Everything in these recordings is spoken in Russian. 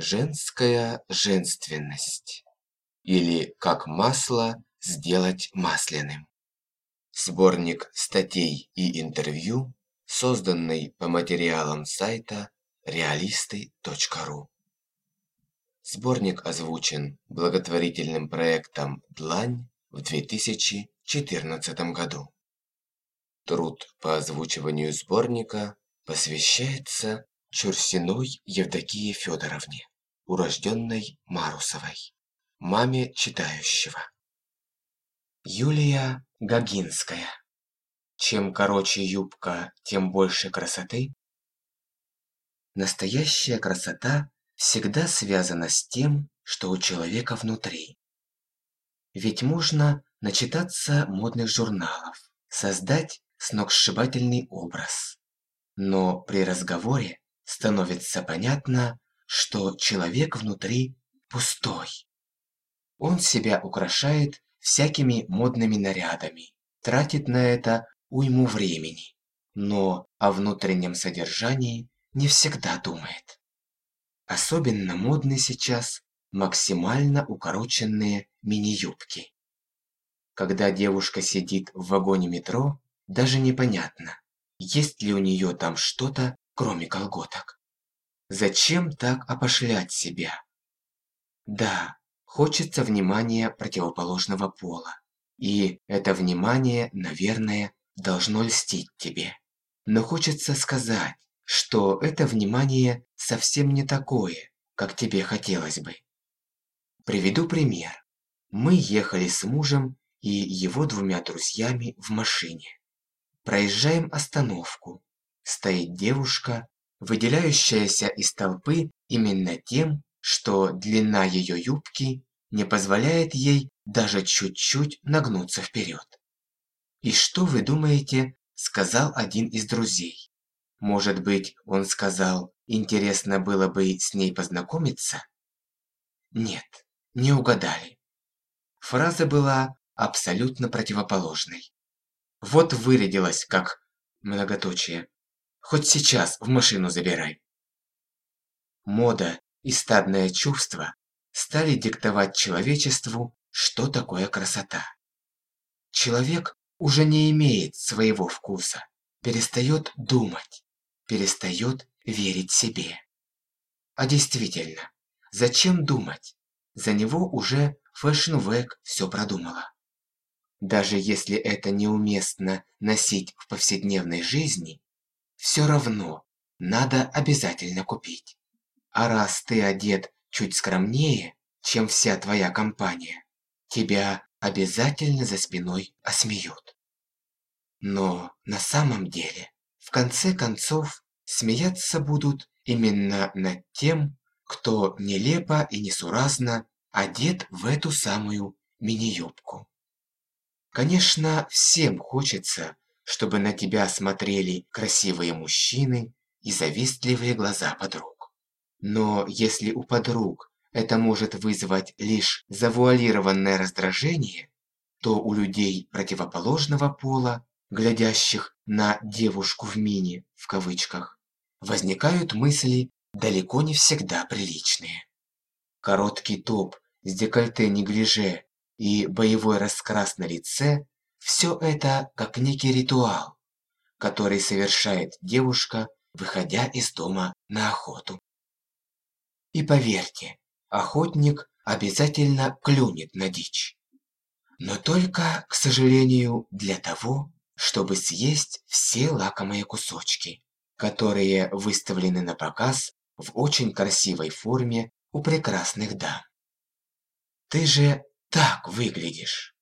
Женская женственность. Или как масло сделать масляным. Сборник статей и интервью, созданный по материалам сайта реалисты.ру. Сборник озвучен благотворительным проектом «Длань» в 2014 году. Труд по озвучиванию сборника посвящается Чурсиной Евдокии Федоровне, урожденной Марусовой, маме читающего. Юлия Гагинская. Чем короче юбка, тем больше красоты. Настоящая красота всегда связана с тем, что у человека внутри. Ведь можно начитаться модных журналов, создать сногсшибательный образ. Но при разговоре становится понятно, что человек внутри пустой. Он себя украшает всякими модными нарядами, тратит на это уйму времени, но о внутреннем содержании не всегда думает. Особенно модны сейчас максимально укороченные мини-юбки. Когда девушка сидит в вагоне метро, даже непонятно, есть ли у нее там что-то, кроме колготок. Зачем так опошлять себя? Да, хочется внимания противоположного пола. И это внимание, наверное, должно льстить тебе. Но хочется сказать, что это внимание совсем не такое, как тебе хотелось бы. Приведу пример. Мы ехали с мужем и его двумя друзьями в машине. Проезжаем остановку. Стоит девушка, выделяющаяся из толпы именно тем, что длина ее юбки не позволяет ей даже чуть-чуть нагнуться вперед. И что вы думаете, сказал один из друзей? Может быть, он сказал, интересно было бы с ней познакомиться? Нет, не угадали. Фраза была абсолютно противоположной. Вот вырядилась, как многоточие. Хоть сейчас в машину забирай. Мода и стадное чувство стали диктовать человечеству, что такое красота. Человек уже не имеет своего вкуса, перестает думать, перестает верить себе. А действительно, зачем думать? За него уже fashion week все продумала. Даже если это неуместно носить в повседневной жизни, все равно надо обязательно купить. А раз ты одет чуть скромнее, чем вся твоя компания, тебя обязательно за спиной осмеют. Но на самом деле, в конце концов, смеяться будут именно над тем, кто нелепо и несуразно одет в эту самую мини-юбку. Конечно, всем хочется, чтобы на тебя смотрели красивые мужчины и завистливые глаза подруг. Но если у подруг это может вызвать лишь завуалированное раздражение, то у людей противоположного пола, глядящих на «девушку в мини» в кавычках, возникают мысли далеко не всегда приличные. Короткий топ с декольте-неглиже и боевой раскрас на лице – все это как некий ритуал, который совершает девушка, выходя из дома на охоту. И поверьте, охотник обязательно клюнет на дичь. Но только, к сожалению, для того, чтобы съесть все лакомые кусочки, которые выставлены на показ в очень красивой форме у прекрасных дам. Ты же так выглядишь.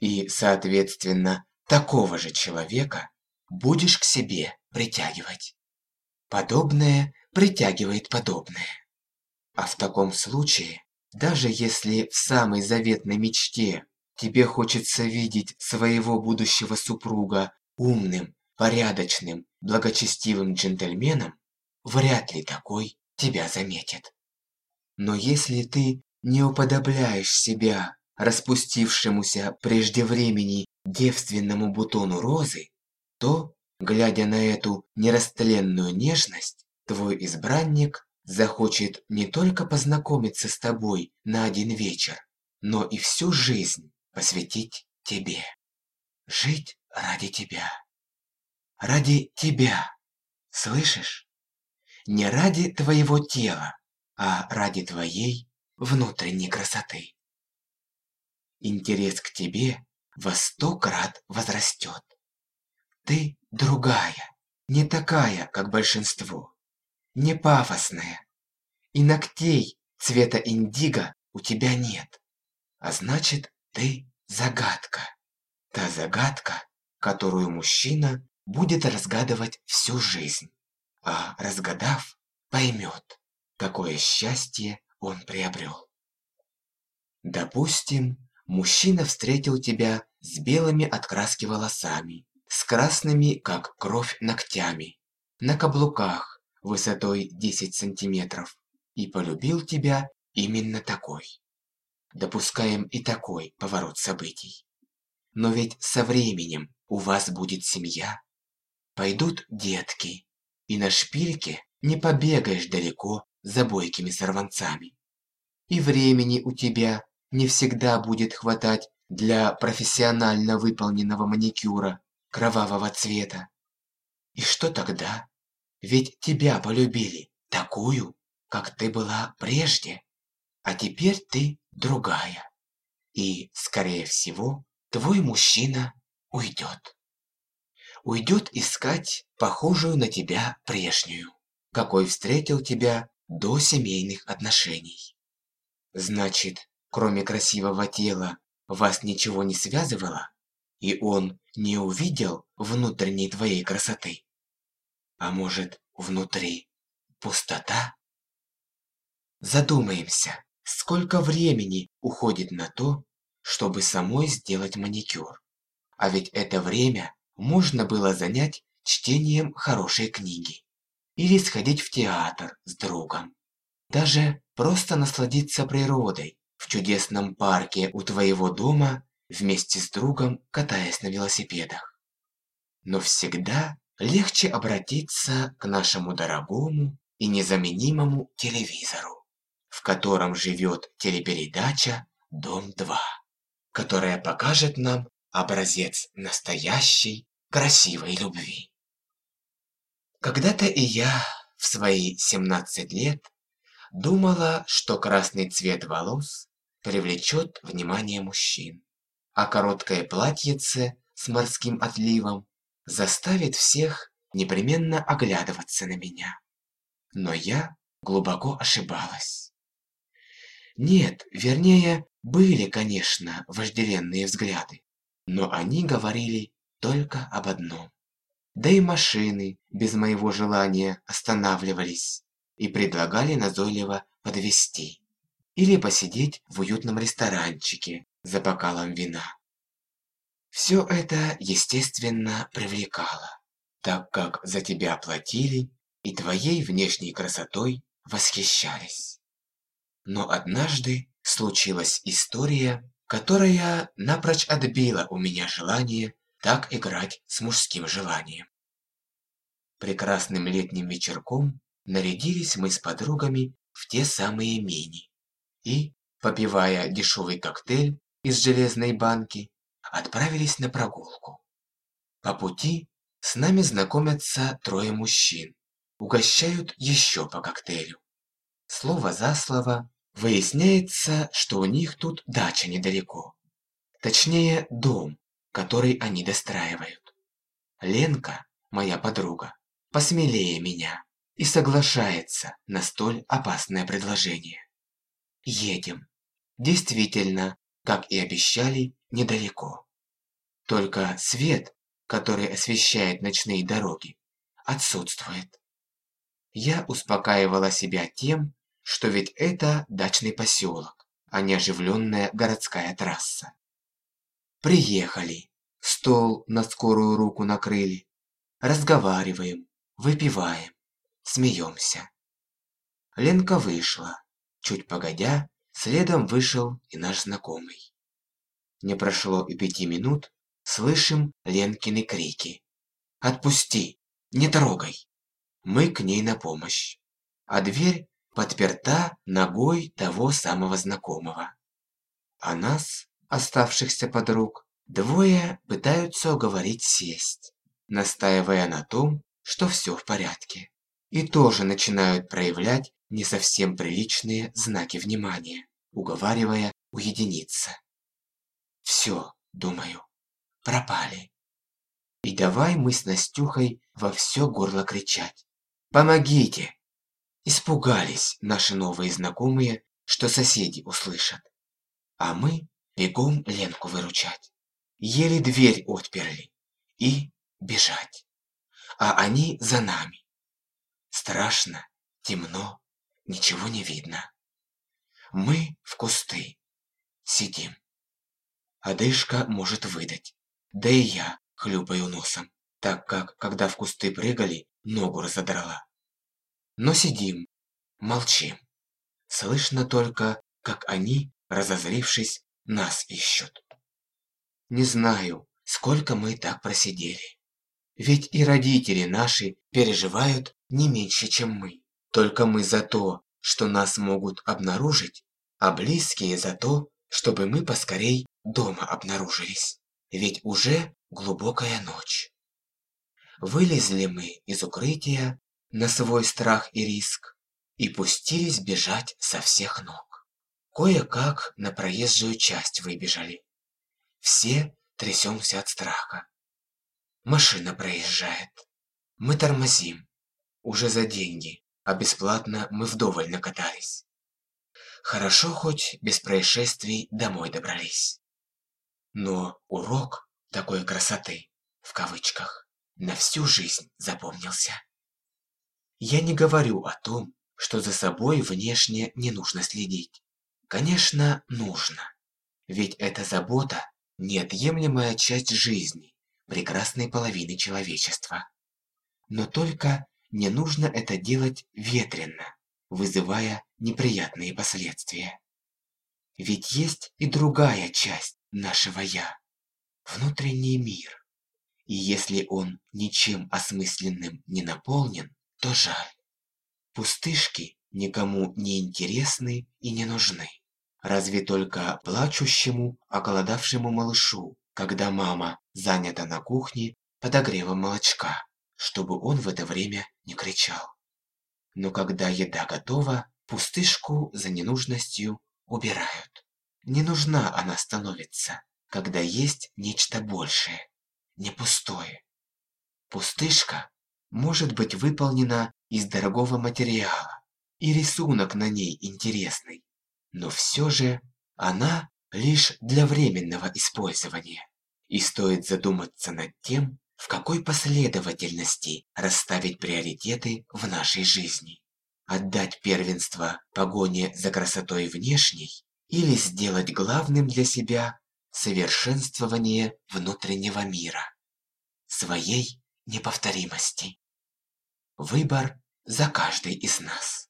И, соответственно, такого же человека будешь к себе притягивать. Подобное притягивает подобное. А в таком случае, даже если в самой заветной мечте тебе хочется видеть своего будущего супруга умным, порядочным, благочестивым джентльменом, вряд ли такой тебя заметит. Но если ты не уподобляешь себя распустившемуся прежде времени девственному бутону розы, то, глядя на эту нерастленную нежность, твой избранник захочет не только познакомиться с тобой на один вечер, но и всю жизнь посвятить тебе. Жить ради тебя. Ради тебя. Слышишь? Не ради твоего тела, а ради твоей внутренней красоты. Интерес к тебе во сто крат возрастет. Ты другая, не такая, как большинство, не пафосная. И ногтей цвета индиго у тебя нет. А значит, ты загадка. Та загадка, которую мужчина будет разгадывать всю жизнь. А разгадав, поймет, какое счастье он приобрел. Допустим, мужчина встретил тебя с белыми от краски волосами с красными, как кровь, ногтями, на каблуках высотой 10 сантиметров и полюбил тебя именно такой. Допускаем и такой поворот событий. Но ведь со временем у вас будет семья. Пойдут детки, и на шпильке не побегаешь далеко за бойкими сорванцами. И времени у тебя не всегда будет хватать для профессионально выполненного маникюра кровавого цвета. И что тогда? Ведь тебя полюбили такую, как ты была прежде, а теперь ты другая. И, скорее всего, твой мужчина уйдет. Уйдет искать похожую на тебя прежнюю, какой встретил тебя до семейных отношений. Значит, кроме красивого тела, вас ничего не связывало? и он не увидел внутренней твоей красоты? А может, внутри пустота? Задумаемся, сколько времени уходит на то, чтобы самой сделать маникюр. А ведь это время можно было занять чтением хорошей книги. Или сходить в театр с другом. Даже просто насладиться природой в чудесном парке у твоего дома вместе с другом катаясь на велосипедах. Но всегда легче обратиться к нашему дорогому и незаменимому телевизору, в котором живет телепередача «Дом-2», которая покажет нам образец настоящей красивой любви. Когда-то и я в свои 17 лет думала, что красный цвет волос привлечет внимание мужчин а короткое платьице с морским отливом заставит всех непременно оглядываться на меня. Но я глубоко ошибалась. Нет, вернее, были, конечно, вожделенные взгляды, но они говорили только об одном. Да и машины без моего желания останавливались и предлагали назойливо подвести или посидеть в уютном ресторанчике за бокалом вина. Все это, естественно, привлекало, так как за тебя платили и твоей внешней красотой восхищались. Но однажды случилась история, которая напрочь отбила у меня желание так играть с мужским желанием. Прекрасным летним вечерком нарядились мы с подругами в те самые мини и, попивая дешевый коктейль, из железной банки отправились на прогулку. По пути с нами знакомятся трое мужчин, угощают еще по коктейлю. Слово за слово выясняется, что у них тут дача недалеко. Точнее, дом, который они достраивают. Ленка, моя подруга, посмелее меня и соглашается на столь опасное предложение. Едем. Действительно, как и обещали, недалеко. Только свет, который освещает ночные дороги, отсутствует. Я успокаивала себя тем, что ведь это дачный поселок, а не оживленная городская трасса. Приехали, стол на скорую руку накрыли, разговариваем, выпиваем, смеемся. Ленка вышла, чуть погодя, Следом вышел и наш знакомый. Не прошло и пяти минут, слышим Ленкины крики. «Отпусти! Не трогай!» Мы к ней на помощь. А дверь подперта ногой того самого знакомого. А нас, оставшихся подруг, двое пытаются уговорить сесть, настаивая на том, что все в порядке, и тоже начинают проявлять не совсем приличные знаки внимания, уговаривая уединиться. Все, думаю, пропали. И давай мы с Настюхой во все горло кричать. «Помогите!» Испугались наши новые знакомые, что соседи услышат. А мы бегом Ленку выручать. Еле дверь отперли. И бежать. А они за нами. Страшно, темно, ничего не видно. Мы в кусты. Сидим. Одышка может выдать. Да и я хлюпаю носом, так как, когда в кусты прыгали, ногу разодрала. Но сидим, молчим. Слышно только, как они, разозлившись, нас ищут. Не знаю, сколько мы так просидели. Ведь и родители наши переживают не меньше, чем мы. Только мы за то, что нас могут обнаружить, а близкие за то, чтобы мы поскорей дома обнаружились. Ведь уже глубокая ночь. Вылезли мы из укрытия на свой страх и риск и пустились бежать со всех ног. Кое-как на проезжую часть выбежали. Все трясемся от страха. Машина проезжает. Мы тормозим. Уже за деньги, а бесплатно мы вдоволь накатались. Хорошо хоть без происшествий домой добрались. Но урок такой красоты, в кавычках, на всю жизнь запомнился. Я не говорю о том, что за собой внешне не нужно следить. Конечно, нужно. Ведь эта забота – неотъемлемая часть жизни, прекрасной половины человечества. Но только не нужно это делать ветренно, вызывая неприятные последствия. Ведь есть и другая часть нашего «я» – внутренний мир. И если он ничем осмысленным не наполнен, то жаль. Пустышки никому не интересны и не нужны. Разве только плачущему, оголодавшему малышу, когда мама занята на кухне подогревом молочка, чтобы он в это время не кричал. Но когда еда готова, пустышку за ненужностью убирают. Не нужна она становится, когда есть нечто большее, не пустое. Пустышка может быть выполнена из дорогого материала, и рисунок на ней интересный, но все же она лишь для временного использования. И стоит задуматься над тем, в какой последовательности расставить приоритеты в нашей жизни. Отдать первенство погоне за красотой внешней или сделать главным для себя совершенствование внутреннего мира, своей неповторимости. Выбор за каждой из нас.